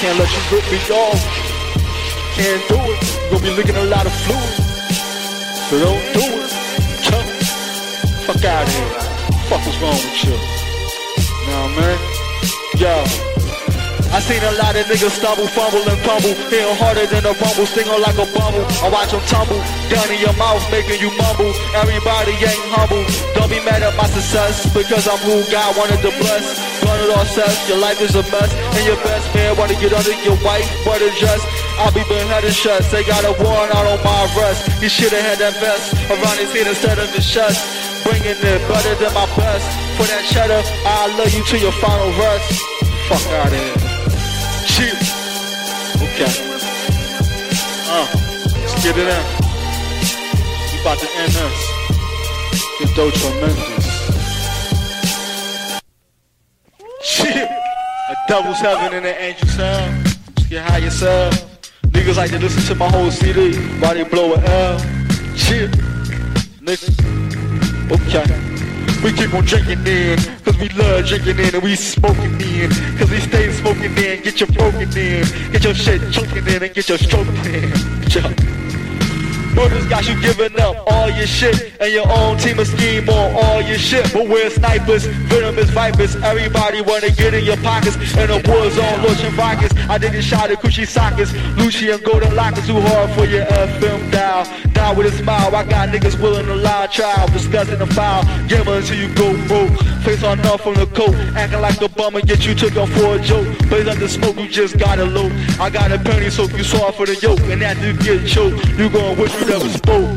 can't let you rip me off. Can't do it. Gonna be licking a lot of fluid. So don't do it. Fuck out of here. Fuck what's wrong with you? Nah, man. Yo. I seen a lot of niggas stumble, fumble, and fumble. Hitting harder than a rumble, stinging like a bumble. I watch them tumble, down in your mouth, making you mumble. Everybody ain't humble. Don't be mad at my success, because I'm who God wanted to bless. Run it all says, your life is a mess. And your best man wanna get under your white butter dress. I'll be beheaded shut. They got a warrant out on my arrest. He should've had that vest around his head instead of his chest. Bringing it better than my best. For that cheddar, I love you to your final rest. Fuck out of here. Chill. Okay. Uh, let's get it in. We about to end this. Get dough tremendous. Chill. A devil's heaven and an angel's hell. Just get high yourself. Niggas like to listen to my whole CD while they blow a L. Chill. Nigga. Okay. We keep on drinking in, cause we love drinking in and we smoking in. Cause we stay smoking in, get your broken in, get your shit choking in and get your stroking in. Murders got you giving up all your shit and your own team of scheme on all your shit. But we're snipers, venomous vipers. Everybody wanna get in your pockets. In a war zone, lotion rockets. I did a shot at Coochie sockets. Lucci and golden lockers too hard for your FM dial. Die with a smile. I got niggas willing to lie, trial, discussing the file. Give until you go broke. Face on off from the coat, acting like a bummer, get you took off for a joke. Blaze under smoke, you just got a load. I got a penny, so you saw for the yoke. And after you get choked, you gon' wish you never spoke.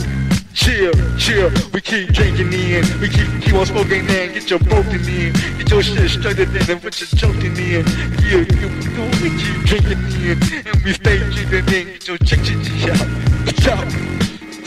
Chill, chill, we keep drinking in, we keep keep on smoking in, get your broken in, get your shit straightened in, and put your choking in. Yeah, you, you, we keep drinking in, and we stay drinking in, get your chick chick chick out, out.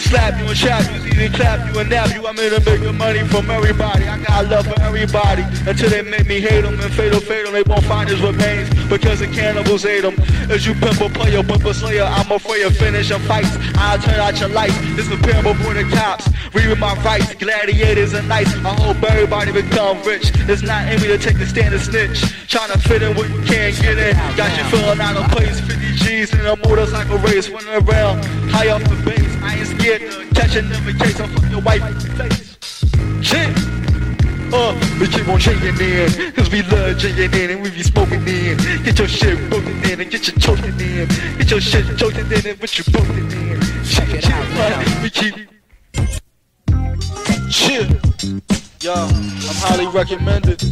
Slap you and trap you, either clap you and nap you. I'm here to make money from everybody. I got love for everybody until they make me hate them and fatal, fatal. They won't find his remains because the cannibals ate them. As you pimp a player, pimp a slayer, I'm afraid of finishing fights. I'll turn out your lights. This is parable for the cops. Reading my rights, gladiators and knights. I hope everybody become rich. It's not in me to take the stand and snitch. Trying to fit in what you can't get in. Got you feeling out of place. 50 G's in a motorcycle race, running around high off the base. I ain't scared to catch another case. I'll fuck your wife face. Shit. Uh, we keep on changing in, cause we love drinking in and we be smoking in. Get your shit broken in and get your choking in. Get your shit choking in and put your broken in. Check it out, uh, we keep. Chill. Yo, I'm highly recommended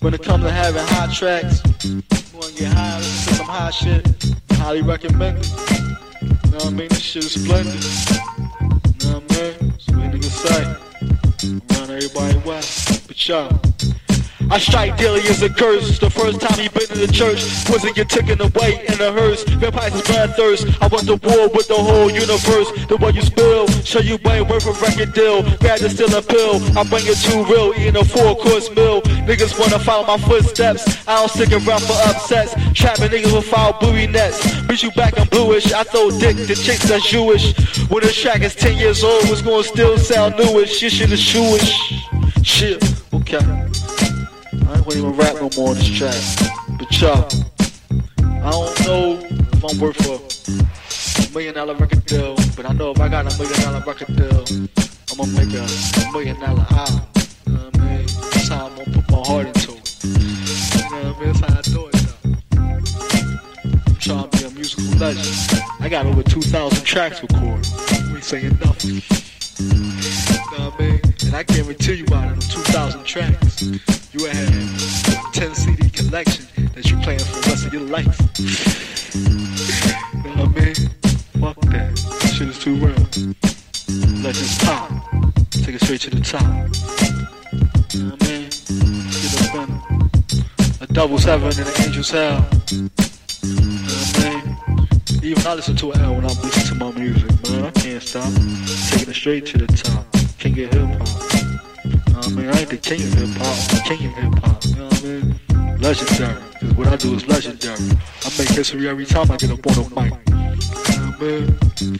when it comes to having hot tracks. You wanna get high, listen to some hot shit. Highly recommended. You know what I mean? This shit is splendid. Everybody west. But yo. I strike daily as a curse. The first time he been in the church wasn't get taken away in a hearse. Vampires is blood thirst. I went to war with the whole universe. The way you spill, show you ain't worth a record deal. Bad to steal a pill. I bring it too real, eating a four course meal. Niggas wanna follow my footsteps. I don't stick around for upsets. Trapping niggas with foul booty nets. Beat you back in bluish. I throw dick to chicks that's Jewish. When the track is 10 years old, it's gonna still sound newish. Shit shit is Jewish. Shit, okay. I gonna even rap no more on this track. But y'all, I don't know if I'm worth a million dollar record deal, but I know if I got a million dollar record deal, I'm gonna make a, a million dollar album. You know what I mean? That's how I'm gonna put my heart into it. You know what I mean? That's how I do it though. I'm trying to be a musical legend. I got over 2,000 tracks recorded. We ain't saying nothing. And I guarantee you out of them 2,000 tracks, you have a 10 CD collection that you playing for the rest of your life. you know what I mean? Fuck that. This shit is too real. Legends pop. Take it straight to the top. You know what I mean? Get up in a double seven and an angel's hell. You know what I mean? Even I listen to an L when I'm listening to my music, man. I can't stop. Taking it straight to the top. King of hip hop. I mean, I ain't the king of hip hop. I'm the king of hip hop. You know what I mean? Legendary. Cause what I do is legendary. I make history every time I get up on the mic. You know what I mean?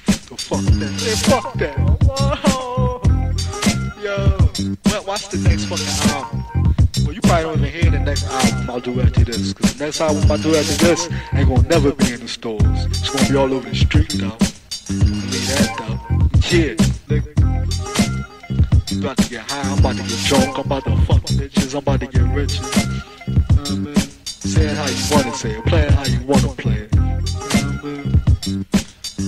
So fuck that. Man, fuck that. Whoa. Yo. Well, watch the next fucking album. Well, you probably don't even hear the next album I'll do after this. Cause the next album I do after this ain't gonna never be in the stores. It's gonna be all over the street though. Believe that though. Yeah, nigga. I'm about to get high, I'm about to get drunk, I'm about to fuck bitches, I'm about to get rich. You know what I mean? Say it how you wanna say it, play it how you wanna play it. You know what I mean?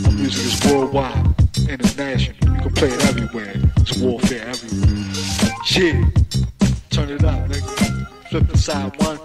My music is worldwide, international. You can play it everywhere. It's warfare everywhere. Shit. Turn it up, nigga. Flip the side one.